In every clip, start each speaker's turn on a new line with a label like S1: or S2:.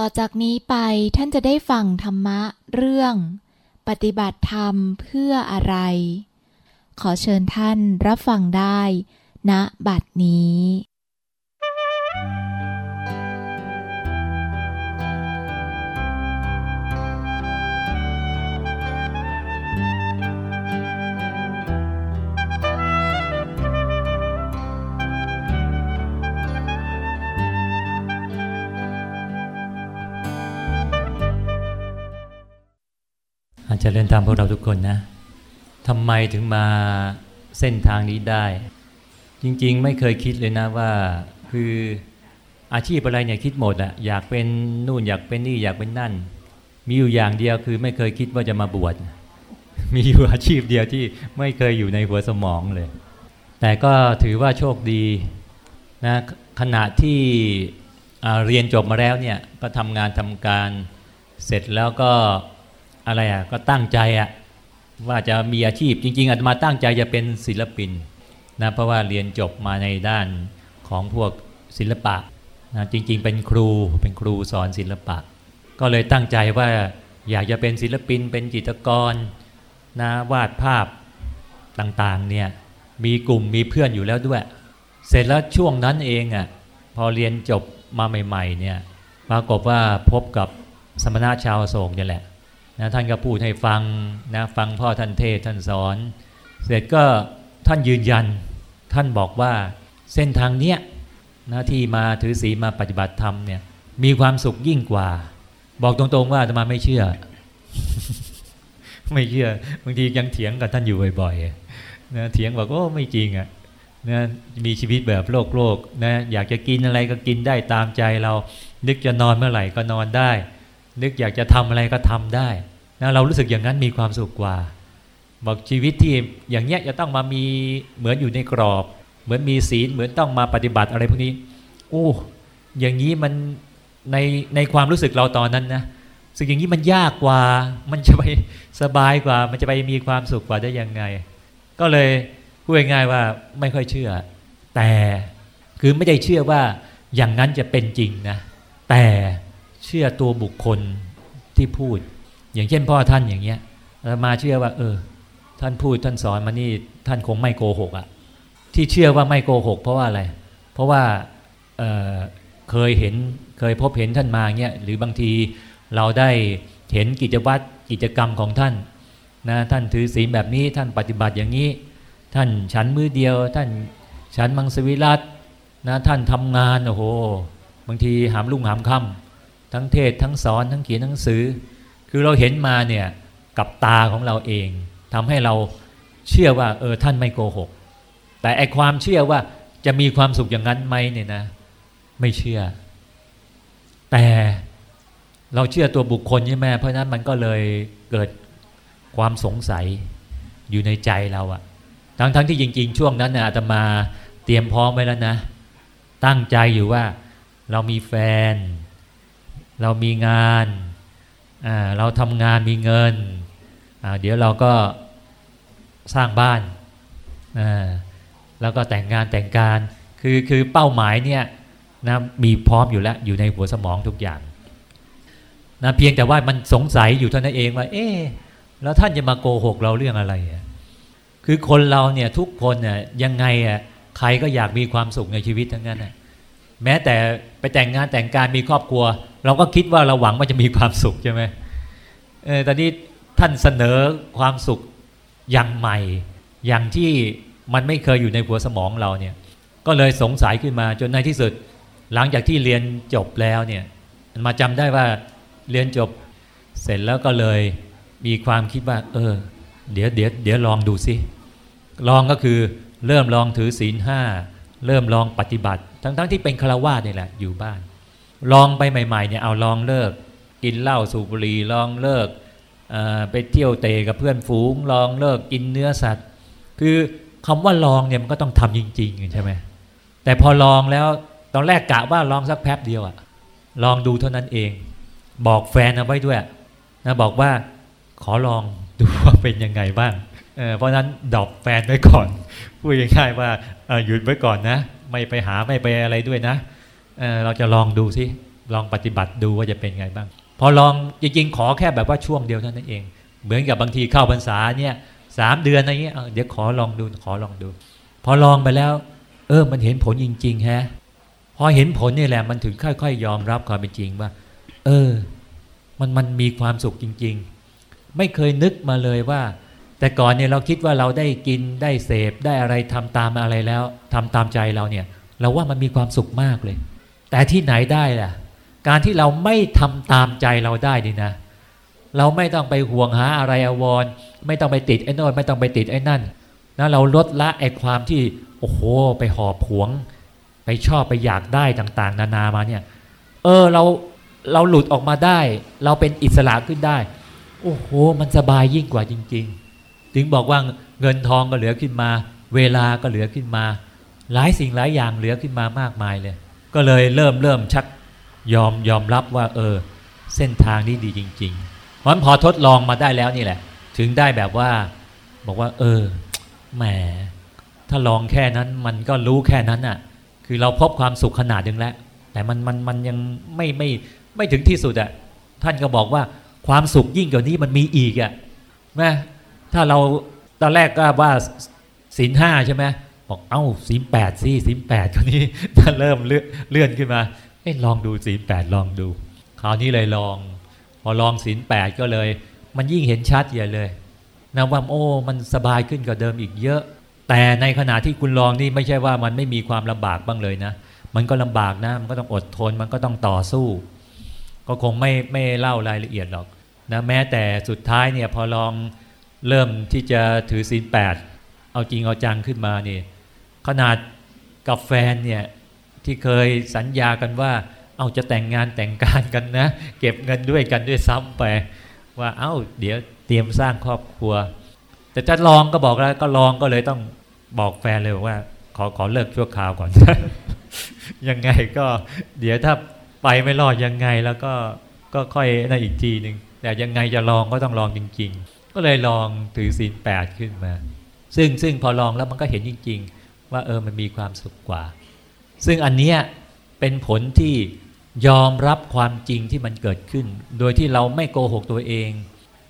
S1: ต่อจากนี้ไปท่านจะได้ฟังธรรมะเรื่อง ปฏิบัติธรรมเพื่ออะไร ขอเชิญท่านรับฟังได้ณบัดนี้
S2: จะเรียนตามพวกเราทุกคนนะทำไมถึงมาเส้นทางนี้ได้ จริงๆ ไม่เคยคิดเลยนะว่า คืออาชีพอะไรเนี่ยคิดหมดอะอยากเป็นนู่นอยากเป็นนี่อยากเป็นนั่น มีอยู่อย่างเดียวคือไม่เคยคิดว่าจะมาบวชมีอยู่อาชีพเดียวที่ไม่เคยอยู่ในหัวสมองเลย แต่ก็ถือว่าโชคดีนะขณะที่เรียนจบมาแล้วเนี่ยก็ทำงานทำการเสร็จแล้วก็ อะไรอะก็ตั้งใจอะว่าจะมีอาชีพจริง ๆอาตมาตั้งใจจะเป็นศิลปินนะเพราะว่าเรียนจบมาในด้านของพวกศิลปะนะจริง ๆ เป็นครูเป็นครูสอนศิลปะ ก็เลยตั้งใจว่าอยากจะเป็นศิลปินเป็นจิตรกรนะวาดภาพต่างๆเนี่ยมีกลุ่มมีเพื่อนอยู่แล้วด้วย เสร็จแล้วช่วงนั้นเองอะพอเรียนจบมาใหม่ๆเนี่ยปรากฏว่าพบกับสมณะชาวโศกนี่แหละ นะท่านก็พูดให้ฟังนะฟังพ่อท่านเทศท่านสอน เสร็จก็ท่านยืนยัน ท่านบอกว่าเส้นทางเนี้ยนะที่มาถือศีลมาปฏิบัติธรรมเนี่ยมีความสุขยิ่งกว่า บอกตรงๆว่าอาตมาไม่เชื่อ ไม่เชื่อบางทียังเถียงกับท่านอยู่บ่อยๆนะเถียงบอกโอ้ไม่จริงอะ่ะนะมีชีวิตแบบโลกโลกนะอยากจะกินอะไรก็กินได้ตามใจเรา นึกจะนอนเมื่อไหร่ก็นอนได้ นึกอยากจะทำอะไรก็ทำได้ นะเรารู้สึกอย่างนั้นมีความสุขกว่า บอกชีวิตที่อย่างเนี้ยจะต้องมามีเหมือนอยู่ในกรอบ เหมือนมีศีลเหมือนต้องมาปฏิบัติอะไรพวกนี้โอ้อย่างนี้มันในในความรู้สึกเราตอนนั้นนะสึกอย่างนี้มันยากกว่า มันจะไปสบายกว่า มันจะไปมีความสุขกว่าได้ยังไง ก็เลยพูดง่ายๆว่าไม่ค่อยเชื่อ แต่คือไม่ได้เชื่อว่าอย่างนั้นจะเป็นจริงนะ แต่เชื่อตัวบุคคลที่พูด อย่างเช่นพ่อท่านอย่างเงี้ยมาเชื่อว่า เออ ท่านพูดท่านสอนมานี่ท่านคงไม่โกหกอะที่เชื่อว่าไม่โกหก เพราะว่าอะไร เพราะว่าเเคยเห็นเคยพบเห็นท่านมาเงี้ยหรือบางทีเราได้เห็นกิจวัตรกิจกรรมของท่านนะท่านถือศีลแบบนี้ท่านปฏิบัติอย่างนี้ ท่านฉันมือเดียว ท่านฉันมังสวิรัตนะท่านทำงานโอ้โหบางทีหามลุ่งหามค่ำทั้งเทศทั้งสอนทั้งเขียนหนังสือ คือเราเห็นมาเนี่ยกับตาของเราเองทำให้เราเชื่อว่าเออท่านไม่โกหก แต่ไอความเชื่อว่าจะมีความสุขอย่างนั้นไหมเนี่ยนะ ไม่เชื่อ แต่เราเชื่อตัวบุคคลใช่ไหมเพราะนั้นมันก็เลยเกิดความสงสัยอยู่ในใจเราอะทั้งทั้งที่จริง ๆ ช่วงนั้นนะอาตมาเตรียมพร้อมไว้แล้วนะ ตั้งใจอยู่ว่าเรามีแฟน เรามีงาน เราทำงานมีเงิน เดี๋ยวเราก็สร้างบ้านแล้วก็แต่งงานแต่งการคือคือเป้าหมายเนี่ยนะมีพร้อมอยู่แล้วอยู่ในหัวสมองทุกอย่างนะเพียงแต่ว่ามันสงสัยอยู่เท่านั้นเองว่า เอ๊แล้วท่านจะมาโกหกเราเรื่องอะไร คือคนเราเนี่ยทุกคนเนี่ยยังไงอะใครก็อยากมีความสุขในชีวิตทั้งนั้นอะแม้แต่ไปแต่งงานแต่งการมีครอบครัว เราก็คิดว่าเราหวังว่าจะมีความสุขใช่ไหมเออตอนนี้ท่านเสนอความสุขอย่างใหม่ อย่างที่มันไม่เคยอยู่ในหัวสมองเราเนี่ย ก็เลยสงสัยขึ้นมาจนในที่สุด หลังจากที่เรียนจบแล้วเนี่ยมาจำได้ว่าเรียนจบเสร็จแล้วก็เลยมีความคิดว่า เออ เดี๋ยวเดี๋ยวเดี๋ยวลองดูสิลองก็คือเริ่มลองถือศีลห้าเริ่มลองปฏิบัติ ทั้งๆทที่เป็นฆราวาสนี่แหละอยู่บ้าน ลองไปใหม่ๆเนี่ยเอาลองเลิก กินเหล้าสูบบุหรี่ลองเลิกไปเที่ยวเตะกับเพื่อนฝูง ลองเลิกกินเนื้อสัตว์ คือคำว่าลองเนี่ยมันก็ต้องทำจริงๆใช่ไหมแต่พอลองแล้วตอนแรกกะว่าลองสักแป๊บเดียวอะลองดูเท่านั้นเอง บอกแฟนเอาไว้ด้วยนะบอกว่าขอลองดูว่าเป็นยังไงบ้างเเพราะนั้นดอกแฟนไว้ก่อนพูดง่ายๆว่าหยุดไว้ก่อนนะ ไม่ไปหาไม่ไปอะไรด้วยนะ เเราจะลองดูสิลองปฏิบัติดูว่าจะเป็นไงบ้าง พอลองจริงๆขอแค่แบบว่าช่วงเดียวเท่านั้นเอง เหมือนกับบางทีเข้าพรรษาเนี่ยสามเดือนอะไรเงี้ยเดี๋ยวขอลองดูขอลองดู พอลองไปแล้ว เออมันเห็นผลจริงๆฮะพอเห็นผลนี่แหละมันถึงค่อยๆยอมรับความเป็นจริงว่า เออ มันมันมีความสุขจริง ๆ ไม่เคยนึกมาเลยว่า แต่ก่อนเนี่ยเราคิดว่าเราได้กินได้เสพได้อะไรทำตามอะไรแล้วทำตามใจเราเนี่ย เราว่ามันมีความสุขมากเลย แต่ที่ไหนได้ล่ะ การที่เราไม่ทำตามใจเราได้นี่นะ เราไม่ต้องไปห่วงหาอะไรอววรไม่ต้องไปติดไอ้นอนไม่ต้องไปติดไอ้นั่นนะเราลดละไอ้ความที่โอ้โห ไปหอบหวง ไปชอบไปอยากได้ต่าง ๆ นานามาเนี่ย เออเราเราหลุดออกมาได้ เราเป็นอิสระขึ้นได้ โอ้โห มันสบายยิ่งกว่าจริง ๆ ถึงบอกว่าเงินทองก็เหลือขึ้นมา เวลาก็เหลือขึ้นมา หลายสิ่งหลายอย่างเหลือขึ้นมามากมายเลย ก็เลยเริ่มเริ่มชักยอมยอมรับว่า เออ เส้นทางนี้ดีจริงๆเพราะฉะนั้นพอทดลองมาได้แล้วนี่แหละ ถึงได้แบบว่า บอกว่า เออแหมถ้าลองแค่นั้นมันก็รู้แค่นั้นอะ คือเราพบความสุขขนาดนึงแล้ว แต่มันมันมันยังไม่ไม่ไม่ถึงที่สุดอะท่านก็บอกว่าความสุขยิ่งกว่านี้มันมีอีกอะแม่ถ้าเราตอนแรกก็ว่าศีลห้าใช่ไหม บอกเอ้าศีลแปดสิศีลแปดคนนี้ถ้าเริ่มเลื่อนเลื่อนขึ้นมาเอ้ลองดูศีลแปดลองดู คราวนี้เลยลอง พอลองศีลแปดก็เลย มันยิ่งเห็นชัดใหญ่เลยนะว่าโอ้มันสบายขึ้นกว่าเดิมอีกเยอะ แต่ในขณะที่คุณลองนี่ไม่ใช่ว่ามันไม่มีความลำบากบ้างเลยนะ มันก็ลำบากนะมันก็ต้องอดทนมันก็ต้องต่อสู้ ก็คงไม่ไม่เล่ารายละเอียดหรอกนะแม้แต่สุดท้ายเนี่ยพอลองเริ่มที่จะถือศีลแปดเอาจริงเอาจังขึ้นมานี่ ขนาดกับแฟนเนี่ยที่เคยสัญญากันว่า เอาจะแต่งงานแต่งการกันนะ เก็บเงินด้วยกันด้วยซ้ำไป ว่าเอ้าเดี๋ยวเตรียมสร้างครอบครัว แต่จะลองก็บอกแล้วก็ลองก็เลยต้องบอกแฟนเลยว่า ขอขอเลิกชั่วคราวก่อนยังไงก็ เดี๋ยวถ้าไปไม่รอดยังไงแล้วก็ก็ค่อยนั่นอีกทีหนึ่งแต่ยังไงจะลองก็ต้องลองจริง ๆ ก็เลยลองถือศีลแปดขึ้นมา ซึ่งซึ่งพอลองแล้วมันก็เห็นจริง ๆ ว่าเออมันมีความสุขกว่า ซึ่งอันเนี้ยเป็นผลที่ยอมรับความจริงที่มันเกิดขึ้น โดยที่เราไม่โกหกตัวเอง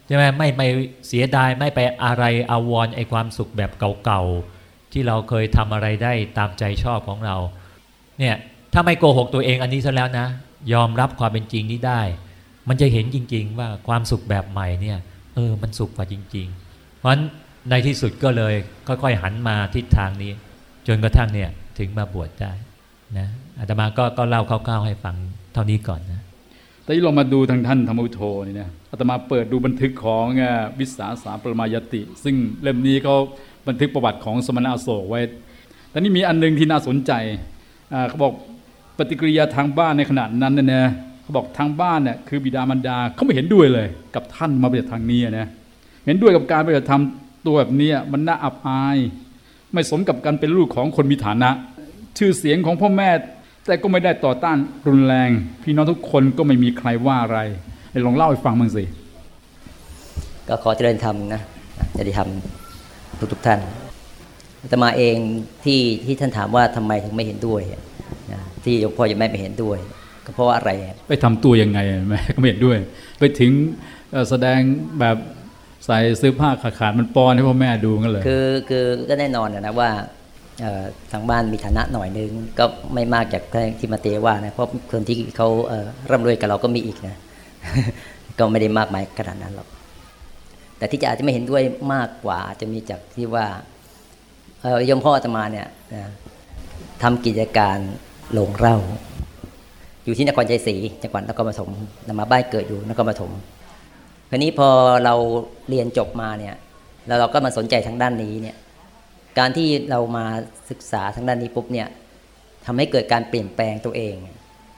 S2: ใช่ไหมไม่ไม่เสียดายไม่ไปอะไรอาวรไอความสุขแบบเก่าๆที่เราเคยทำอะไรได้ตามใจชอบของเราเนี่ยถ้าไม่โกหกตัวเองอันนี้ซะแล้วนะ ยอมรับความเป็นจริงนี้ได้ มันจะเห็นจริง ๆ ว่าความสุขแบบใหม่เนี่ยเออมันสุขกว่าจริง ๆ เพราะฉะนั้นในที่สุดก็เลยค่อย ๆ หันมาทิศทางนี้ จนกระทั่งเนี่ยถึงมาบวชได้นะอาตมาก็ก็เล่าคร่าวๆให้ฟังเท่านี้ก่อนนะ
S3: แต่ที่เรามาดูทางท่านธรรมวิโทนี่นะอาตมาเปิดดูบันทึกของวิสาสาปรมายติ ซึ่งเล่มนี้เขาบันทึกประวัติของสมณะโศกไว้ แต่นี่มีอันนึงที่น่าสนใจเขาบอกปฏิกิริยาทางบ้านในขณะนั้นเนี่ยนะเขาบอกทางบ้านเนี่ยคือบิดามารดาเขาไม่เห็นด้วยเลย กับท่านมาปฏิบัติทางนี้นะเห็นด้วยกับการปฏิบัติธรรมตัวแบบนี้มันน่าอับอาย ไม่สมกับการเป็นลูกของคนมีฐานะ ชื่อเสียงของพ่อแม่ แต่ก็ไม่ได้ต่อต้านรุนแรง พี่น้องทุกคนก็ไม่มีใครว่าอะไรลองเล่าให้ฟังบ้างสิ
S4: ก็ขอเจริญธรรมนะจะได้ทำทุกทุกท่านอาตมาเองที่ที่ท่านถามว่าทำไมถึงไม่เห็นด้วยนะที่หลวงพ่อยังไม่ไปเห็นด้วย ก็เพราะว่าอะไร
S3: ไปทำตัวยังไงแม่ก็ไม่เห็นด้วย ไปถึงแสดงแบบ ใส่ซื้อผ้าขาดขาดมันปอนให้พ่อแม่ดูกันเลย
S4: คือคือก็แน่นอนนะว่าทางบ้านมีฐานะหน่อยนึงก็ไม่มากจากที่มาเตว่านะเพราะคนที่เขาร่ำรวยกับเราก็มีอีกนะก็ไม่ได้มากมายขนาดนั้นหรอกแต่ที่จะอาจจะไม่เห็นด้วยมากกว่าจะมีจากที่ว่ายมพ่ออาตมาเนี่ยทำกิจการลงเล่า อยู่ที่นครชัยศรีจังหวัดนครปฐมนมาบ้านเกิดอยู่นครปฐม คราวนี้พอเราเรียนจบมาเนี่ยแล้วเราก็มาสนใจทางด้านนี้เนี่ยการที่เรามาศึกษาทางด้านนี้ปุ๊บเนี่ยทำให้เกิดการเปลี่ยนแปลงตัวเอง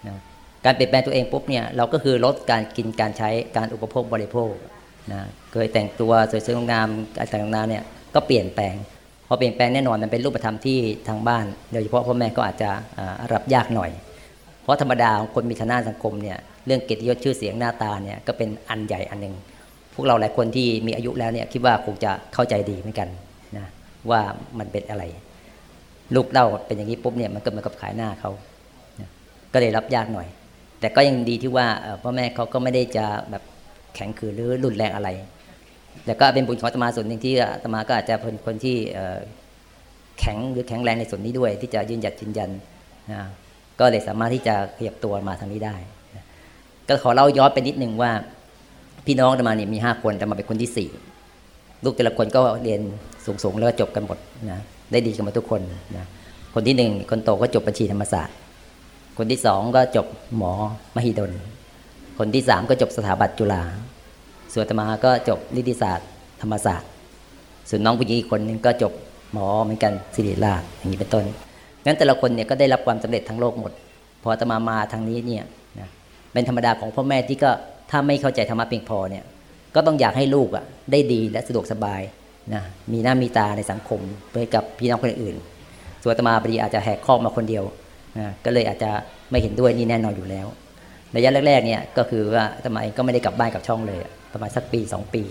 S4: นะการเปลี่ยนแปลงตัวเองปุ๊บเนี่ยเราก็คือลดการกินการใช้การอุปโภคบริโภคนะเคยแต่งตัวสวยๆงามการแต่งงานเนี่ยก็เปลี่ยนแปลงพอเปลี่ยนแปลงแน่นอนมันเป็นรูปธรรมที่ทางบ้านโดยเฉพาะพ่อแม่ก็อาจจะรับยากหน่อย เพราะธรรมดาของคนมีฐานะสังคมเนี่ย รื่องเกียรติยศชื่อเสียงหน้าตาเนี่ยก็เป็นอันใหญ่อันหนึ่งพวกเราหลายคนที่มีอายุแล้วเนี่ยคิดว่าคงจะเข้าใจดีเหมือนกันนะว่ามันเป็นอะไร ลูกเล่าเป็นอย่างนี้ปุ๊บเนี่ยมันก็เหมือนกับขายหน้าเขาก็เลยรับยากหน่อย แต่ก็ยังดีที่ว่าพ่อแม่เขาก็ไม่ได้จะแบบแข็งขืนหรือรุนแรงอะไรแต่ก็เป็นบุญของอาตมาส่วนหนึ่งที่อาตมาก็อาจจะเป็นคนที่แข็งหรือแข็งแรงในส่วนนี้ด้วย ที่จะยืนหยัดยืนยันนะก็เลยสามารถที่จะขยับตัวมาทางนี้ได้ ก็ขอเล่าย้อนไปนิดนึงว่า พี่น้องอาตมาเนี่ยมีห้าคนแต่มาเป็นคนที่สี่ลูกแต่ละคนก็เรียนสูงๆแล้วก็จบกันหมดนะได้ดีกันมาทุกคนนะคนที่หนึ่งคนโตก็จบบัญชีธรรมศาสตร์ คนที่สองก็จบหมอมหิดล คนที่สามก็จบสถาบันจุฬาส่วนตมาก็จบนิติศาสตร์ ธรรมศาสตร์ ส่วนน้องผู้หญิงอีกคนนึงก็จบหมอเหมือนกันศิริราชอย่างนี้เป็นต้นงั้นแต่ละคนเนี่ยก็ได้รับความสำเร็จทั้งโลกหมด พอตมามาทางนี้เนี่ย เป็นธรรมดาของพ่อแม่ที่ก็ถ้าไม่เข้าใจธรรมะเพียงพอเนี่ยก็ต้องอยากให้ลูกอะได้ดีและสะดวกสบายนะมีหน้ามีตาในสังคมเพื่อกับพี่น้องคนอื่นส่วนตมาบดีอาจจะแหกข้อมาคนเดียวนะก็เลยอาจจะไม่เห็นด้วยนี่แน่นอนอยู่แล้วระยะแรกๆเนี่ยก็คือว่าทำไมก็ไม่ได้กลับบ้านกับช่องเลย ประมาณสักปีสองปี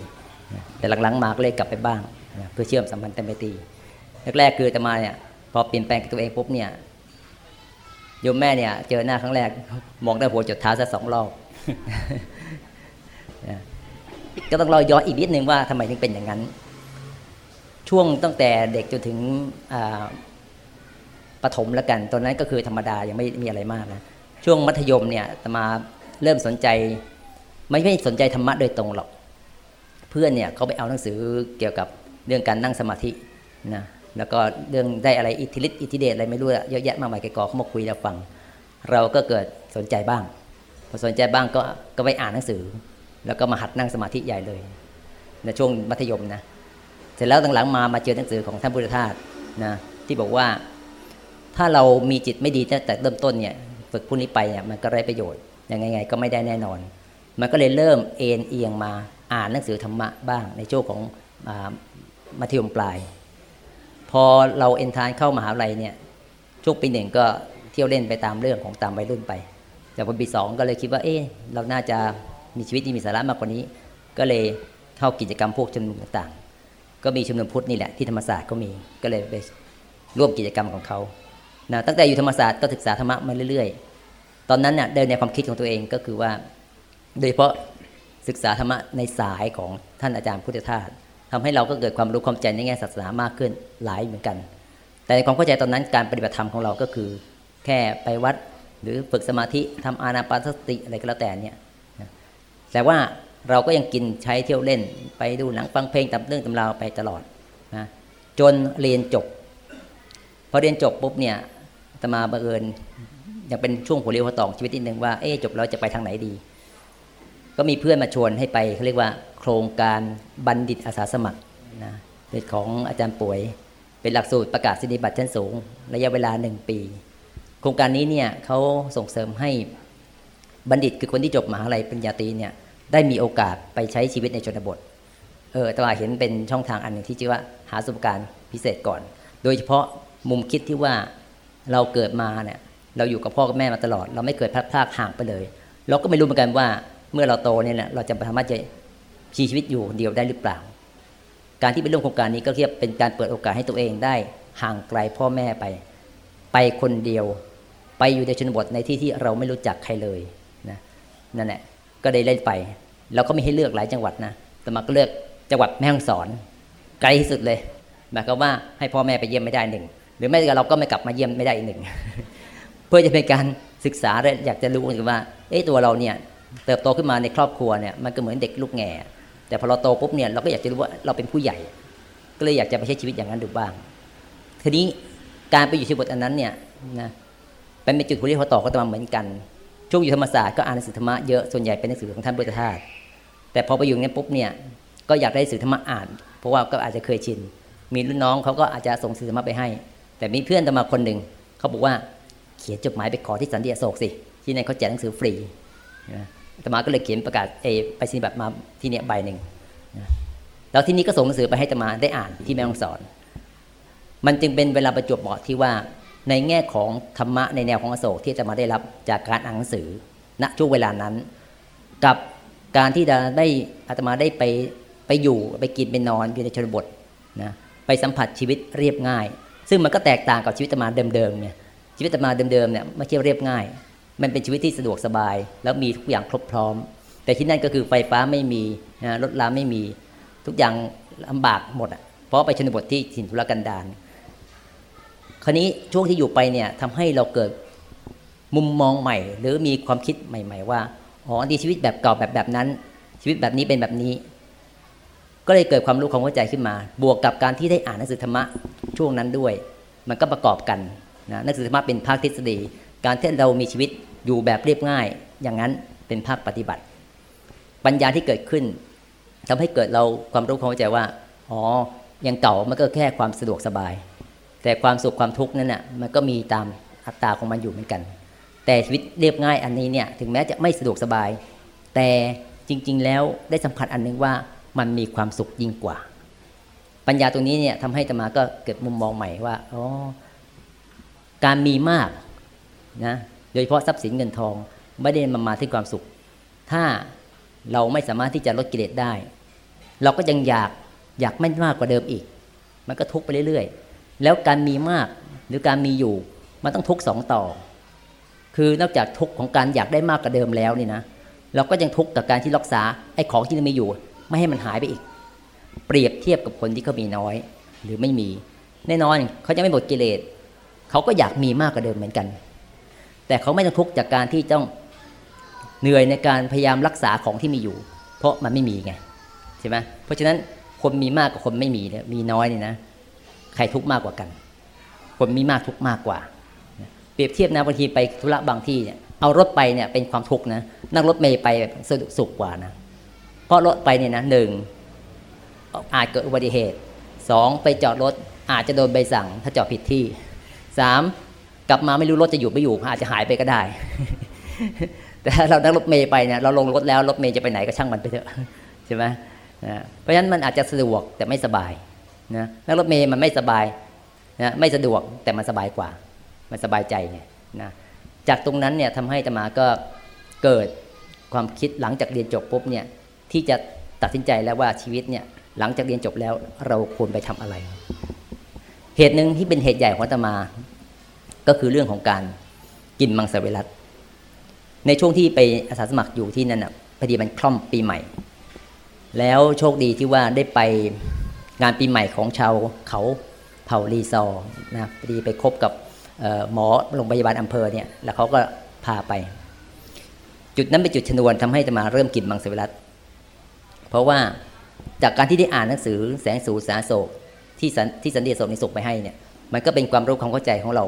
S4: แต่หลังๆมาก็เลยกลับไปบ้างเพื่อเชื่อมสัมพันธ์เต็มไปตีแรกๆคือตมาเนี่ยพอเปลี่ยนแปลงตัวเองปุ๊บเนี่ย โยมแม่เนี่ยเจอหน้าครั้งแรก มองได้หัวจดเท้าซะสองรอบก็ต้องรอย้อนอีกนิดนึงว่าทำไมถึงเป็นอย่างนั้น ช่วงตั้งแต่เด็กจนถึงปฐมแล้วกัน ตอนนั้นก็คือธรรมดายังไม่มีอะไรมากนะช่วงมัธยมเนี่ยมาเริ่มสนใจ ไม่ไม่สนใจธรรมะโดยตรงหรอก เพื่อนเนี่ยเขาไปเอาหนังสือเกี่ยวกับเรื่องการนั่งสมาธินะ แล้วก็เรื่องได้อะไรอิทธิฤทธิ์อิทธิเดชอะไรไม่รู้เยอะแยะมากมายแกกอเขามาคุยเราฟัง เราก็เกิดสนใจบ้าง พอสนใจบ้างก็ก็ไปอ่านหนังสือ แล้วก็มาหัดนั่งสมาธิใหญ่เลยในช่วงมัธยมนะเสร็จแล้วตั้งหลังมามาเจอหนังสือของท่านพุทธทาสนะที่บอกว่าถ้าเรามีจิตไม่ดีตั้งแต่เริ่มต้นเนี่ยฝึกพวกนี้ไปเนี่ยมันก็ไร้ประโยชน์ยังไงไงก็ไม่ได้แน่นอน มันก็เลยเริ่มเอ็นเอียงมาอ่านหนังสือธรรมะบ้างในช่วงของมัธยมปลาย พอเราเอนทานเข้ามหาวิทยาลัยเนี่ยช่วงปีหนึ่งก็เที่ยวเล่นไปตามเรื่องของตามวัยรุ่นไป แต่พอปีสองก็เลยคิดว่า เอ๊ะเราน่าจะมีชีวิตที่มีสาระมากกว่านี้ ก็เลยเข้ากิจกรรมพวกชุมนุมต่างๆ ก็มีชุมนุมพุทธนี่แหละที่ธรรมศาสตร์ก็มีก็เลยไปร่วมกิจกรรมของเขานะตั้งแต่อยู่ธรรมศาสตร์ก็ศึกษาธรรมะมาเรื่อยๆ ตอนนั้นเนี่ยเดินในความคิดของตัวเองก็คือว่า โดยเฉพาะศึกษาธรรมะในสายของท่านอาจารย์พุทธทาส ทำให้เราก็เกิดความรู้ความใจในแง่ศาสนามากขึ้นหลายเหมือนกัน แต่ในความเข้าใจตอนนั้นการปฏิบัติธรรมของเราก็คือ แค่ไปวัดหรือฝึกสมาธิทำอานาปานสติอะไรก็แล้วแต่เนี่ยแต่ว่าเราก็ยังกินใช้เที่ยวเล่น ไปดูหนังฟังเพลงตามเรื่องตำราวไปตลอดนะจนเรียนจบพอเรียนจบปุ๊บเนี่ยตมาบังเอิญยังเป็นช่วงหัวเรียวหัวต่องชีวิตนิดนึงว่าเอ๊จบแล้วจะไปทางไหนดี ก็มีเพื่อนมาชวนให้ไปเขาเรียกว่าโครงการบัณฑิตอาสาสมัครนะเป็นของอาจารย์ป่วย เป็นหลักสูตรประกาศสิทธิบัตรชั้นสูง ระยะเวลาหนึ่งปี โครงการนี้เนี่ยเขาส่งเสริมให้บัณฑิตคือคนที่จบมหาลัยปริญญาตรีเนี่ยได้มีโอกาสไปใช้ชีวิตในชนบท เออตมาเห็นเป็นช่องทางอันหนึ่งที่ชื่อว่าหาสุปการพิเศษก่อน โดยเฉพาะมุมคิดที่ว่าเราเกิดมาเนี่ยเราอยู่กับพ่อกับแม่มาตลอด เราไม่เคยพลาดพลาดห่างไปเลย เราก็ไม่รู้เหมือนกันว่า เมื่อเราโตเนี่ยแหละเราจะสามารถจะชีชีวิตอยู่เดียวได้หรือเปล่า การที่ไปร่วมโครงการนี้ก็เรียกเป็นการเปิดโอกาสให้ตัวเองได้ห่างไกลพ่อแม่ไป ไปคนเดียว ไปอยู่ในชนบทในที่ที่เราไม่รู้จักใครเลยนะนั่นแหละก็ได้เล่นไป เราก็มีให้เลือกหลายจังหวัดนะแต่มาก็เลือกจังหวัดแม่ฮ่องสอน ไกลที่สุดเลยหมายความว่าให้พ่อแม่ไปเยี่ยมไม่ได้หนึ่งหรือไม่เราก็ไม่กลับมาเยี่ยมไม่ได้อีกหนึ่งเพื่อจะเป็นการศึกษาและอยากจะรู้ว่าเอ๊ะตัวเราเนี่ย เติบโตขึ้นมาในครอบครัวเนี่ยมันก็เหมือนเด็กลูกแง่แต่พอเราโตปุ๊บเนี่ยเราก็อยากจะรู้ว่าเราเป็นผู้ใหญ่ ก็เลยอยากจะไปใช้ชีวิตอย่างนั้นดูบ้างทีนี้การไปอยู่ที่บทอันนั้นเนี่ยนะเป็นจุดหัวเรียวหัวต่อก็ต้องเหมือนกัน ช่วงอยู่ธรรมศาสตร์ก็อ่านหนังสือธรรมะเยอะส่วนใหญ่เป็นหนังสือของท่านพุทธทาสแต่พอไปอยู่นั้นปุ๊บเนี่ยก็อยากได้หนังสือธรรมะอ่าน เพราะว่าก็อาจจะเคยชิน มีรุ่นน้องเขาก็อาจจะส่งสื่อธรรมะไปให้ แต่มีเพื่อนธรรมาคนหนึ่งเขาบอกว่าเขียนจดหมายไปขอที่สันติอโศกสิที่นั่นเขาแจกหนังสือฟรีธร รมาก็เลยเขียนประกาศเอไปสิบัตรมาที่เนี่ยใบหนึ่งแล้วที่นี้ก็ส่งหนังสือไปให้ธรรมาได้อ่านที่แม่ฮ่องสอน มันจึงเป็นเวลาประจวบเหมาะที่ว่าในแง่ของธรรมะในแนวของอโศกที่จะมาได้รับจากการอ่านหนังสือ ณช่วงเวลานั้น กับการที่จะได้อาตมาได้ไปไปอยู่ไปกินไปนอนอยู่ในชนบทนะไปสัมผัสชีวิตเรียบง่าย ซึ่งมันก็แตกต่างกับชีวิตตมาเดิมๆเนี่ยชีวิตตมาเดิมๆเนี่ยไม่ใช่เรียบง่าย มันเป็นชีวิตที่สะดวกสบาย แล้วมีทุกอย่างครบพร้อม แต่ที่นั่นก็คือไฟฟ้าไม่มีนะรถราไม่มีทุกอย่างลำบากหมดอะเพราะไปชนบทที่ถิ่นทุรกันดารคราวนี้ช่วงที่อยู่ไปเนี่ยทำให้เราเกิดมุมมองใหม่ หรือมีความคิดใหม่ ๆ ว่าอ๋อดีชีวิตแบบเก่าแบบแบบนั้น ชีวิตแบบนี้เป็นแบบนี้ ก็เลยเกิดความรู้ความเข้าใจขึ้นมา บวกกับการที่ได้อ่านหนังสือธรรมะช่วงนั้นด้วย มันก็ประกอบกันนะหนังสือธรรมะเป็นภาคทฤษฎี การที่เรามีชีวิตอยู่แบบเรียบง่าย อย่างนั้นเป็นภาคปฏิบัติ ปัญญาที่เกิดขึ้นทำให้เกิดเราความรู้ความเข้าใจว่าอ๋ออย่างเก่ามันก็แค่ความสะดวกสบาย แต่ความสุขความทุกข์นั้นน่ะมันก็มีตามอัตราของมันอยู่เหมือนกัน แต่ชีวิตเรียบง่ายอันนี้เนี่ยถึงแม้จะไม่สะดวกสบาย แต่จริง ๆ แล้วได้สัมผัสอันนึงว่ามันมีความสุขยิ่งกว่า ปัญญาตรงนี้เนี่ยทำให้ตมาก็เกิดมุมมองใหม่ว่าอ๋อการมีมาก นะโดยเฉพาะทรัพย์สินเงินทองไม่ได้มามาที่ความสุข ถ้าเราไม่สามารถที่จะลดกิเลสได้ เราก็ยังอยากอยากไม่มากกว่าเดิมอีก มันก็ทุกไปเรื่อยๆ แล้วการมีมากหรือการมีอยู่ มันต้องทุกสองต่อ คือนอกจากทุกของการอยากได้มากกว่าเดิมแล้วนี่นะเราก็ยังทุกกับการที่รักษาไอ้ของที่เรามีอยู่ ไม่ให้มันหายไปอีก เปรียบเทียบกับคนที่เขามีน้อย หรือไม่มี แน่นอนเขาจะไม่หมดกิเลสเขาก็อยากมีมากกว่าเดิมเหมือนกัน แต่เขาไม่ต้องทุกข์จากการที่ต้องเหนื่อยในการพยายามรักษาของที่มีอยู่ เพราะมันไม่มีไงใช่ไหมเพราะฉะนั้นคนมีมากกับคนไม่มีเนี่ยมีน้อยเนี่ยนะ ใครทุกข์มากกว่ากัน คนมีมากทุกข์มากกว่า เปรียบเทียบนะบางทีไปธุระบางที่เนี่ยเอารถไปเนี่ยเป็นความทุกข์นะนั่งรถเมย์ไปสะดวกสุขกว่านะเพราะรถไปเนี่ยนะหนึ่งอาจเกิดอุบัติเหตุสองไปจอดรถอาจจะโดนใบสั่งถ้าจอดผิดที่สาม กลับมาไม่รู้รถจะอยู่ไม่อยู่อาจจะหายไปก็ได้ แต่ถ้าเรานั่งรถเมย์ไปเนี่ยเราลงรถแล้วรถเมย์จะไปไหนก็ช่างมันไปเถอะใช่ไหมนะเพราะฉะนั้นมันอาจจะสะดวกแต่ไม่สบายนะนั่งรถเมย์มันไม่สบายนะไม่สะดวกแต่มันสบายกว่า มันสบายใจเนี่ยนะจากตรงนั้นเนี่ยทำให้ตมาก็เกิดความคิดหลังจากเรียนจบปุ๊บเนี่ยที่จะตัดสินใจแล้วว่าชีวิตเนี่ยหลังจากเรียนจบแล้วเราควรไปทำอะไร เหตุหนึ่งที่เป็นเหตุใหญ่ของตมา ก็คือเรื่องของการกินมังสวิรัตในช่วงที่ไปอาสาสมัครอยู่ที่นั่นอะพอดีมันคล่อมปีใหม่ แล้วโชคดีที่ว่าได้ไปงานปีใหม่ของชาวเขาเผ่ารีซอนะพอดีไปคบกับหมอโรงพยาบาลอำเภอเนี่ยแล้วเขาก็พาไป จุดนั้นเป็นจุดชนวนทำให้จะมาเริ่มกินมังสวิรัตเพราะว่าจากการที่ได้อ่านหนังสือแสงสูสาโศกที่สันที่สันเดียโศกในส่งไปให้เนี่ยมันก็เป็นความรู้ความเข้าใจของเรา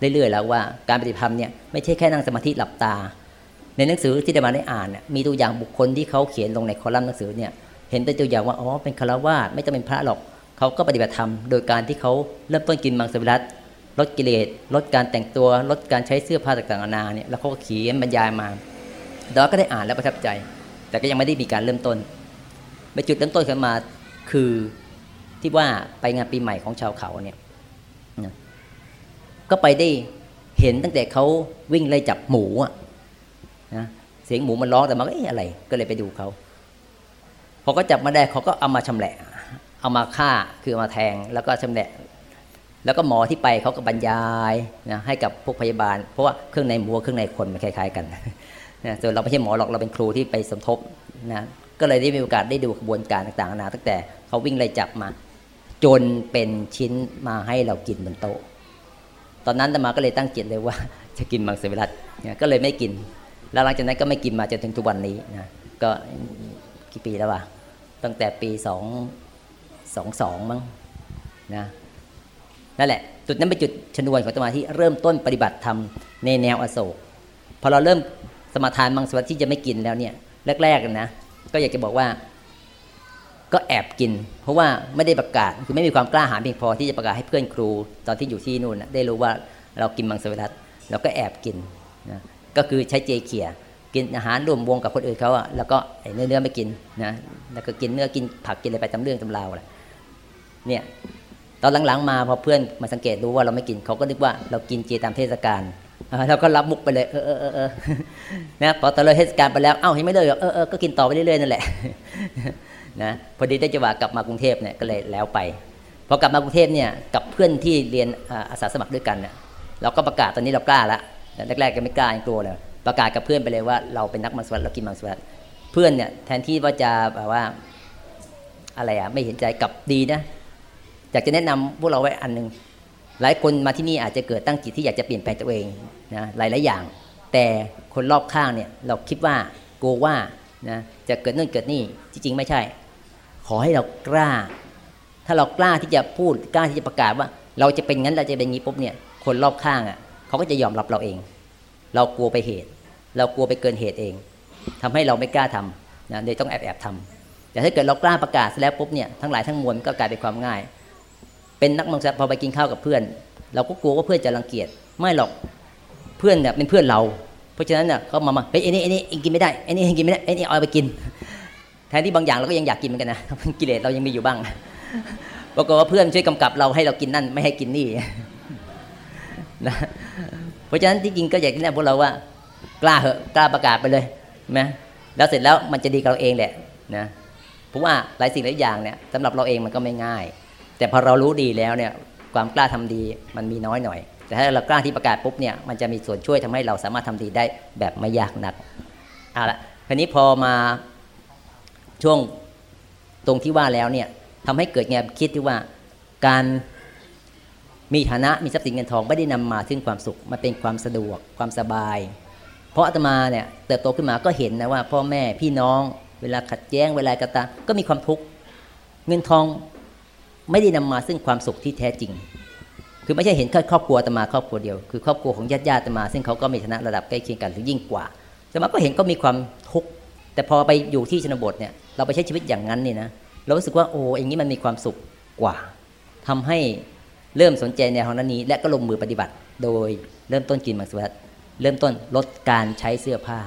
S4: เรื่อยๆแล้วว่าการปฏิบัติธรรมเนี่ยไม่ใช่แค่นั่งสมาธิหลับตา ในหนังสือที่ได้มาได้อ่านมีตัวอย่างบุคคลที่เขาเขียนลงในคอลัมน์หนังสือเนี่ยเห็นเป็นตัวอย่างว่าอ๋อเป็นคารวาสไม่จำเป็นพระหรอกเขาก็ปฏิบัติธรรมโดยการที่เขาเริ่มต้นกินมังสวิรัตลดกิเลสลดการแต่งตัวลดการใช้เสื้อผ้าต่างๆนานาเนี่ยแล้วเขาก็เขียนบรรยายมาดอก็ได้อ่านแล้วประทับใจ แต่ก็ยังไม่ได้มีการเริ่มต้นไปจุดเริ่มต้นขึ้นมาคือที่ว่าไปงานปีใหม่ของชาวเขาเนี่ย ก็ไปได้เห็นตั้งแต่เขาวิ่งไล่จับหมูอะนะเสียงหมูมันร้องแต่มาก็เอ๊ะอะไร ก็เลยไปดูเขาพอก็จับมาได้เขาก็เอามาชำแหละ เอามาฆ่าคือมาแทงแล้วก็ชำแหละ แล้วก็หมอที่ไปเขาก็บรรยายนะให้กับพวกพยาบาล เพราะว่าเครื่องในหมูเครื่องในคนมันคล้ายๆกันนะส่วนเราไม่ใช่หมอหรอกเราเป็นครูที่ไปสมทบนะก็เลยได้มีโอกาสได้ดูกระบวนการต่างๆนานาตั้งแต่เขาวิ่งไล่จับมา จนเป็นชิ้นมาให้เรากินบนโต๊ะ ตอนนั้นตมาก็เลยตั้งจิตเลยว่า จะกินมังสวิรัตเนี่ยก็เลยไม่กิน แล้วหลังจากนั้นก็ไม่กินมาจนถึงทุกวันนี้นะก็กี่ปีแล้ววะตั้งแต่ปีสองสองสองมั้งนะนั่นแหละ จุดนั้นเป็นจุดชนวนของตมาที่เริ่มต้นปฏิบัติธรรมในแนวอโศกพอเราเริ่มสมาทานมังสวิรัตที่จะไม่กินแล้วเนี่ยแรกๆนะก็อยากจะบอกว่า ก็แอบกิน เพราะว่าไม่ได้ประกาศคือไม่มีความกล้าหาญเพียงพอที่จะประกาศให้เพื่อนครู ตอนที่อยู่ที่นู่นได้รู้ว่าเรากินมังสวิรัตเราก็แอบกินนะก็คือใช้เจเขียกินอาหารร่วมวงกับคนอื่นเขาอะแล้วก็เนื้อเนื้อไม่กินนะแล้วก็กินเนื้อกินผักกินอะไรไปตามเรื่องตำราวแหละเนี่ยตอนหลังๆมาพอเพื่อนมาสังเกตดูว่าเราไม่กินเขาก็นึกว่าเรากินเจตามเทศกาลเราก็รับมุกไปเลย เออเออเออนะพอตอนเลยเทศกาลไปแล้วเอ้ายังไม่เลยเออเออก็กินต่อไปเรื่อยๆนั่นแหละ นะพอดีได้จังหวะกลับมากรุงเทพเนี่ยก็เลยแล้วไปพอกลับมากรุงเทพเนี่ยกับเพื่อนที่เรียนอาสาสมัครด้วยกันเนี่ยเราก็ประกาศตอนนี้เรากล้าละแรกๆก็ไม่กล้ายังกลัวเลยประกาศกับเพื่อนไปเลยว่าเราเป็นนักมังสวิรัตเรากินมังสวิรัตเพื่อนเนี่ยแทนที่ว่าจะแบบว่าอะไรอะไม่เห็นใจกับดีนะอยากจะแนะนำพวกเราไว้อันหนึ่งหลายคนมาที่นี่อาจจะเกิดตั้งจิตที่อยากจะเปลี่ยนแปลงตัวเองนะหลายหลายอย่าง แต่คนรอบข้างเนี่ยเราคิดว่ากลัวว่านะจะเกิดนู่นเกิดนี่จริงๆไม่ใช่ ขอให้เรากล้า ถ้าเรากล้าที่จะพูดกล้าที่จะประกาศว่า เราจะเป็นงั้นเราจะเป็นงี้ปุ๊บเนี่ย คนรอบข้างอะเขาก็จะยอมรับเราเอง เรากลัวไปเหตุ เรากลัวไปเกินเหตุเองทำให้เราไม่กล้าทำนะเลยต้องแอบแอบทำแต่ถ้าเกิดเรากล้าประกาศแล้วปุ๊บเนี่ยทั้งหลายทั้งมวลก็กลายเป็นความง่าย เป็นนักมังสวิรัตพอไปกินข้าวกับเพื่อน เราก็กลัวว่าเพื่อนจะรังเกียจไม่หรอกเพื่อนเนี่ยเป็นเพื่อนเรา เพราะฉะนั้นเนี่ยเขามามาเฮ้ยไอ้นี่ไอ้นี่เองกินไม่ได้ไอ้นี่เองกินไม่ได้ไอ้นี่เอาไปกิน แทนที่บางอย่างเราก็ยังอยากกินเหมือนกันนะ กิเลสเรายังมีอยู่บ้างปรากฏว่าเพื่อนช่วยกำกับเราให้เรากินนั่นไม่ให้กินนี่นะเพราะฉะนั้นที่จริงก็อยากที่แนะพวกเราว่ากล้าเหอะกล้าประกาศไปเลยนะแล้วเสร็จแล้วมันจะดีกับเราเองแหละนะเพราะว่าหลายสิ่งหลายอย่างเนี่ยสำหรับเราเองมันก็ไม่ง่าย แต่พอเรารู้ดีแล้วเนี่ยความกล้าทำดีมันมีน้อยหน่อย แต่ถ้าเรากล้าที่ประกาศปุ๊บเนี่ยมันจะมีส่วนช่วยทำให้เราสามารถทำดีได้แบบไม่ยากนักเอาละคราวนี้พอมา ช่วงตรงที่ว่าแล้วเนี่ยทำให้เกิดแนวคิดที่ว่าการมีฐานะมีทรัพย์สินเงินทองไม่ได้นำมาซึ่งความสุขมันเป็นความสะดวกความสบาย เพราะอาตมาเนี่ยเติบโตขึ้นมาก็เห็นนะว่า พ่อแม่พี่น้องเวลาขัดแย้งเวลากระตาก็มีความทุกข์เงินทองไม่ได้นำมาซึ่งความสุขที่แท้จริง คือไม่ใช่เห็นแค่ครอบครัวอาตมาครอบครัวเดียวคือครอบครัวของญาติญาติอาตมา ซึ่งเขาก็มีฐานะระดับใกล้เคียงกันหรือยิ่งกว่าอาตมาก็เห็นก็มีความทุกข์ แต่พอไปอยู่ที่ชนบทเนี่ยเราไปใช้ชีวิตอย่างนั้นนี่นะเรารู้สึกว่าโอ้อย่างนี้มันมีความสุขกว่าทำให้เริ่มสนใจในทางนั้นนี้ และก็ลงมือปฏิบัติ โดยเริ่มต้นกินมังสวิรัตเริ่มต้นลดการใช้เสื้อผ้า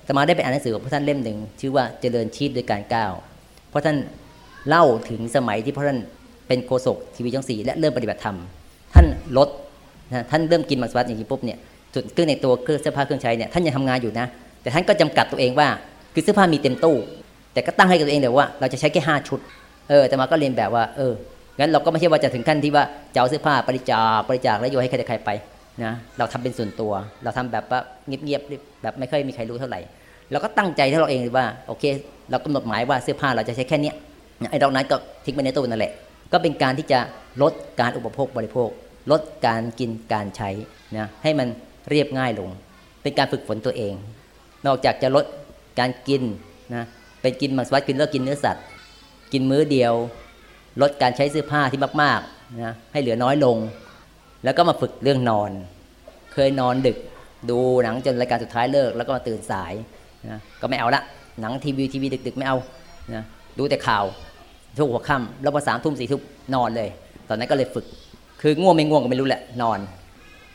S4: อาตมาได้ไปอ่านหนังสือของพระท่านเล่มหนึ่งชื่อว่าเจริญชีพโดยการก้าวเพราะท่านเล่าถึงสมัยที่พระท่านเป็นโฆษกทีวีช่องสีและเริ่มปฏิบัติธรรม ท่านลดนะท่านเริ่มกินมังสวิรัตอย่างนี้ปุ๊บเนี่ยจุดเครื่องในตัวเครื่องเสื้อผ้าเครื่องใช้เนี่ยท่านยังทำงานอยู่นะ แต่ท่านก็จำกัดตัวเองว่า คือเสื้อผ้ามีเต็มตู้ แต่ก็ตั้งให้กับตัวเองเลยว่าเราจะใช้แค่ห้าชุด เออแต่มาก็เรียนแบบว่า เอองั้นเราก็ไม่ใช่ว่าจะถึงขั้นที่ว่าจะเอาเสื้อผ้าบริจาคบริจาคแล้วโยนให้ใครใครไปนะเราทำเป็นส่วนตัว เราทำแบบว่าเงียบๆแบบไม่ค่อยมีใครรู้เท่าไหร่เราก็ตั้งใจที่เราเองว่าโอเค เรากำหนดหมายว่าเสื้อผ้าเราจะใช้แค่เนี้ยไอ้ดอกนั้นก็ทิ้งไปในตู้นั่นแหละ ก็เป็นการที่จะลดการอุปโภคบริโภค ลดการกินการใช้นะให้มันเรียบง่ายลง เป็นการฝึกฝนตัวเอง นอกจากจะลด การกินนะเป็นกินมังสวิรัติกินแล้วกินเนื้อสัตว์ กินมื้อเดียว ลดการใช้เสื้อผ้าที่มากๆนะให้เหลือน้อยลง แล้วก็มาฝึกเรื่องนอน เคยนอนดึกดูหนังจนรายการสุดท้ายเลิก แล้วก็มาตื่นสายนะก็ไม่เอาละหนังทีวีทีวีดึก ๆ ไม่เอานะดูแต่ข่าวช่วงหัวค่ำแล้วพอสามทุ่มสี่ทุ่มนอนเลย ตอนนั้นก็เลยฝึก คือง่วงไม่ง่วงก็ไม่รู้แหละนอน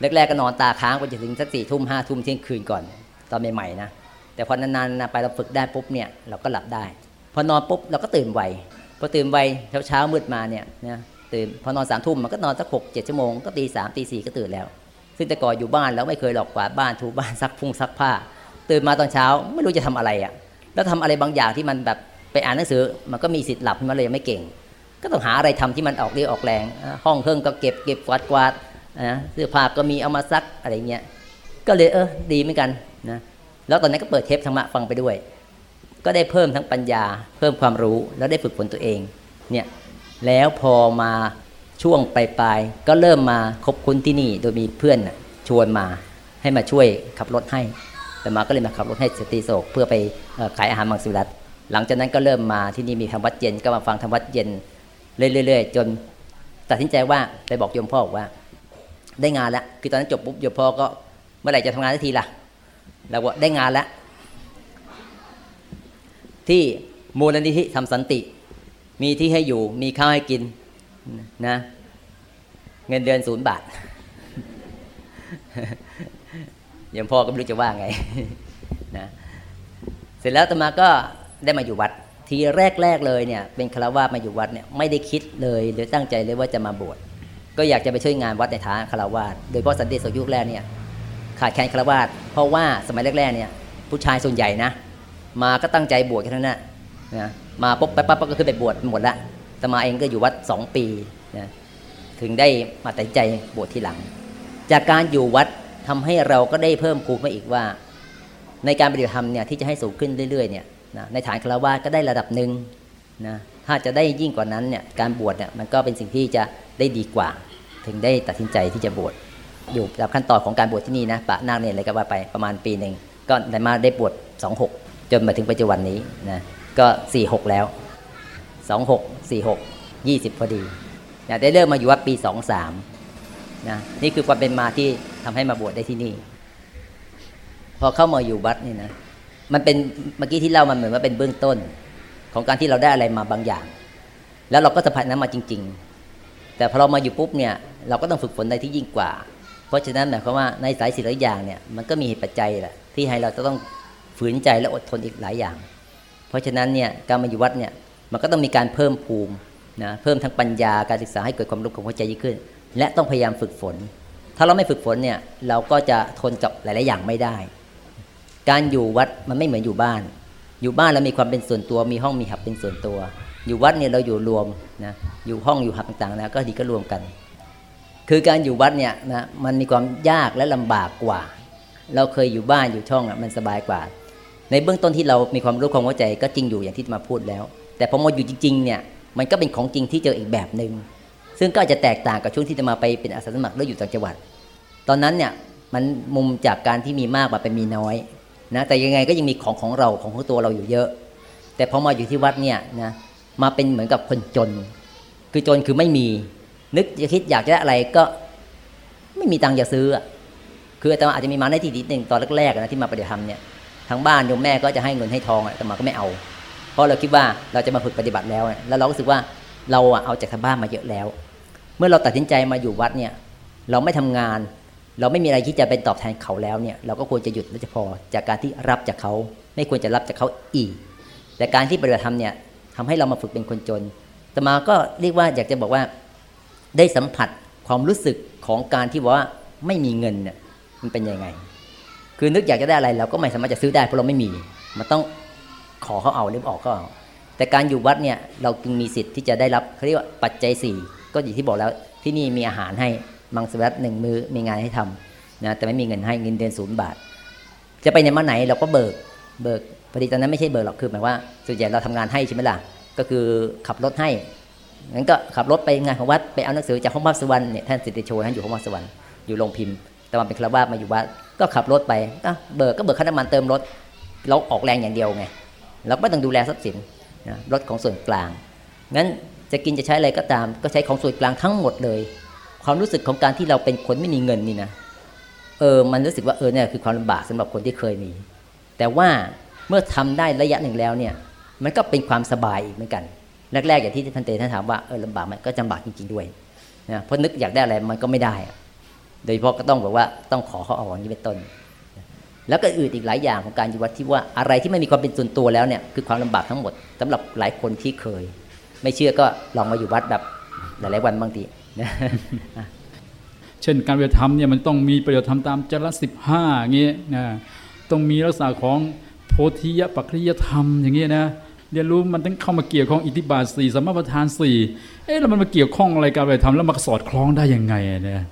S4: แรกๆก็นอนตาค้างไปจนถึงสักสี่ทุ่มห้าทุ่มเที่ยงคืนก่อน ตอนใหม่ๆนะ แต่พอนานๆไปเราฝึกได้ปุ๊บเนี่ยเราก็หลับได้ พอนอนปุ๊บเราก็ตื่นไวพอตื่นไวเช้าเช้ามืดมาเนี่ยนะตื่นพอนอนสามทุ่มมันก็นอนสักหกเจ็ดชั่วโมงก็ตีสามตีสี่ก็ตื่นแล้ว ซึ่งแต่ก่อนอยู่บ้านแล้วไม่เคยหลอกกวาดบ้านถูบ้านซักพุ่งซักผ้า ตื่นมาตอนเช้าไม่รู้จะทำอะไรอะ่ะแล้วทำอะไรบางอย่างที่มันแบบไปอ่านหนังสือ มันก็มีสิทธิ์หลับมันเลยไม่เก่ง ก็ต้องหาอะไรทำที่มันออกเรียออกแรง ห้องเครื่องก็เก็บเก็บกวาดกวาดนะเสื้อผ้าก็มีเอามาซักอะไรเงี้ยก็เลยเออดีเหมือนกันนะ แล้วตอนนั้นก็เปิดเทปธรรมะฟังไปด้วย ก็ได้เพิ่มทั้งปัญญา เพิ่มความรู้แล้วได้ฝึกฝนตัวเองเนี่ยแล้วพอมาช่วงปลายๆก็เริ่มมาคบคุ้นที่นี่โดยมีเพื่อนชวนมาให้มาช่วยขับรถให้ แต่มาก็เลยมาขับรถให้สติโศกเพื่อไปขายอาหารมังสวิรัตหลังจากนั้นก็เริ่มมาที่นี่มีทำวัดเย็นก็มาฟังทำวัดเย็นเรื่อยๆจนตัดสินใจว่าไปบอกโยมพ่อว่า ได้งานแล้วคือตอนนั้นจบปุ๊บโยมพ่อก็เมื่อไหร่จะทำงานสักทีล่ะ เราบอกได้งานแล้ว ที่มูลนิธิทำสันติ มีที่ให้อยู่มีข้าวให้กินนะ เงินเดือนศูนย์บาทยังพ่อก็ไม่รู้จะว่าไงนะเสร็จแล้วตมาก็ได้มาอยู่วัด ทีแรกๆเลยเนี่ย เป็นคารวะมาอยู่วัดเนี่ยไม่ได้คิดเลยหรือตั้งใจเลยว่าจะมาบวชก็อยากจะไปช่วยงานวัดในฐานะคารวะโดยเฉพาะสันติสุขยุคแรกเนี่ย ขาดแคลนคารวะเพราะว่าสมัยแรกๆเนี่ยผู้ชายส่วนใหญ่นะมาก็ตั้งใจบวชแค่นั้นนะนะมาปุ๊บปั๊บปั๊บก็ขึ้นไปบวชหมดละตมาเองก็อยู่วัดสองปีนะถึงได้มาตัดใจบวชทีหลัง จากการอยู่วัดทำให้เราก็ได้เพิ่มภูมิมาอีกว่า ในการปฏิบัติธรรมเนี่ยที่จะให้สูงขึ้นเรื่อยๆเนี่ยนะในฐานคารวะก็ได้ระดับหนึ่งนะถ้าจะได้ยิ่งกว่านั้นเนี่ยการบวชเนี่ยมันก็เป็นสิ่งที่จะได้ดีกว่า ถึงได้ตัดสินใจที่จะบวช อยู่ตามขั้นตอนของการบวชที่นี่นะปะนาคเนี่ยอะไรก็ว่าไปประมาณปีหนึ่งก็ได้มาได้บวช26 จนมาถึงปัจจุบันนี้นะก็ 46 แล้ว 26 46 20 พอดีนะได้เริ่มมาอยู่วัดปี 23นะนี่คือความเป็นมาที่ทำให้มาบวชได้ที่นี่ พอเข้ามาอยู่วัดนี่นะมันเป็นเมื่อกี้ที่เล่ามันเหมือนว่าเป็นเบื้องต้น ของการที่เราได้อะไรมาบางอย่าง แล้วเราก็สัมผัสนั้นมาจริง ๆ แต่พอเรามาอยู่ปุ๊บเนี่ยเราก็ต้องฝึกฝนในที่ยิ่งกว่า เพราะฉะนั้นหมายความว่าในสายสิ่หลายอย่างเนี่ยมันก็มีเหตุปัจจัยแหละที่ให้เราจะต้องฝืนใจและอดทนอีกหลายอย่าง เพราะฉะนั้นเนี่ยการมาอยู่วัดเนี่ยมันก็ต้องมีการเพิ่มภูมินะเพิ่มทั้งปัญญาการศึกษาให้เกิดความรู้ของหัวใจยิ่งขึ้น และต้องพยายามฝึกฝน ถ้าเราไม่ฝึกฝนเนี่ยเราก็จะทนกับหลาย ๆ อย่างไม่ได้ การอยู่วัดมันไม่เหมือนอยู่บ้าน อยู่บ้านเรามีความเป็นส่วนตัวมีห้องมีหับเป็นส่วนตัว อยู่วัดเนี่ยเราอยู่รวมนะอยู่ห้องอยู่หับต่าง ๆ นะก็ดีก็รวมกัน คือการอยู่วัดเนี่ยนะมันมีความยากและลำบากกว่า เราเคยอยู่บ้านอยู่ช่องอะมันสบายกว่า ในเบื้องต้นที่เรามีความรู้ความเข้าใจก็จริงอยู่อย่างที่มาพูดแล้ว แต่พอมาอยู่จริงๆเนี่ยมันก็เป็นของจริงที่เจออีกแบบหนึ่งซึ่งก็อาจจะแตกต่างกับช่วงที่จะมาไปเป็นอาสาสมัครหรืออยู่ต่างจังหวัด ตอนนั้นเนี่ยมันมุมจากการที่มีมากมาเป็นมีน้อยนะแต่ยังไงก็ยังมีของของเราของของตัวเราอยู่เยอะ แต่พอมาอยู่ที่วัดเนี่ยนะมาเป็นเหมือนกับคนจน คือจนคือไม่มี นึกจะคิดอยากจะอะไรก็ไม่มีตังค์จะซื้ออะคือแต่อาจจะมีมาในที่นิดหนึ่งตอนแรกๆนะที่มาปฏิบัติธรรมเนี่ยทางบ้านโยมแม่ก็จะให้เงินให้ทองอะแต่มาก็ไม่เอา เพราะเราคิดว่าเราจะมาฝึกปฏิบัติแล้ว แล้วเราก็รู้สึกว่าเราเอาจากทางบ้านมาเยอะแล้ว เมื่อเราตัดสินใจมาอยู่วัดเนี่ยเราไม่ทำงาน เราไม่มีอะไรที่จะเป็นตอบแทนเขาแล้วเนี่ยเราก็ควรจะหยุดและจะพอจากการที่รับจากเขาไม่ควรจะรับจากเขาอีก แต่การที่ปฏิบัติธรรมเนี่ยทำให้เรามาฝึกเป็นคนจนแต่มาก็เรียกว่าอยากจะบอกว่า ได้สัมผัสความรู้สึกของการที่ว่าไม่มีเงินเนี่ยมันเป็นยังไง คือนึกอยากจะได้อะไรเราก็ไม่สามารถจะซื้อได้เพราะเราไม่มี มันต้องขอเขาเอาหรือออกก็เอาแต่การอยู่วัดเนี่ยเราจึงมีสิทธิ์ที่จะได้รับเขาเรียกว่าปัจจัยสี่ก็อย่างที่บอกแล้วที่นี่มีอาหารให้มังสวิรัตหนึ่งมือมีงานให้ทำนะแต่ไม่มีเงินให้เงินเดือนศูนย์บาท จะไปในมาไหนเราก็เบิกเบิกพอดีตอนนั้นไม่ใช่เบิกหรอกคือหมายว่าส่วนใหญ่เราทำงานให้ใช่ไหมล่ะก็คือขับรถให้ งั้นก็ขับรถไปงานของวัดไปเอาหนังสือจากห้องพักสุวรรณเนี่ยท่านสิทธิโชท่านอยู่ห้องพักสุวรรณอยู่โรงพิมพ์ แต่มาเป็นคราวาสมาอยู่วัดก็ขับรถไปก็เบิกก็เบิกค่าน้ำมันเติมรถเราออกแรงอย่างเดียวไงเราไม่ต้องดูแลทรัพย์สินนะรถของส่วนกลางงั้นจะกินจะใช้อะไรก็ตาม ก็ใช้ของส่วนกลางทั้งหมดเลย ความรู้สึกของการที่เราเป็นคนไม่มีเงินนี่นะเออมันรู้สึกว่าเออเนี่ยคือความลำบากสำหรับคนที่เคยมี แต่ว่าเมื่อทำได้ระยะหนึ่งแล้วเนี่ยมันก็เป็นความสบายอีกเหมือนกัน แรกๆอย่างที่ท่านเตท่านถามว่าเออลำบากไหมก็ลำบากจริง ๆด้วยนะเพราะนึกอยากได้อะไรมันก็ไม่ได้ โดยเฉพาะก็ต้องบอกว่าต้องขอเขาเอาอย่างนี้เป็นต้น แล้วก็อื่นอีกหลายอย่างของการอยู่วัดที่ว่าอะไรที่ไม่มีความเป็นส่วนตัวแล้วเนี่ยคือความลำบากทั้งหมดสำหรับหลายคนที่เคย ไม่เชื่อก็ลองมาอยู่วัดแบบหลายๆวันบางที
S3: เช่นการปฏิบัติธรรมเนี่ยมันต้องมีปฏิบัติธรรมตามจรสิบห้าอย่างเงี้ยนะต้องมีลักษณะของโพธิยปัจริยธรรมอย่างเงี้ยนะ เรียนรู้มันต้องเข้ามาเกี่ยวข้องอิทธิบาทสี่สมมาประธานสี่เอ๊ะแล้วมันมาเกี่ยวข้องอะไรกับปฏิธรรมแล้วมาสอดคล้องได้ยังไงเนี่ย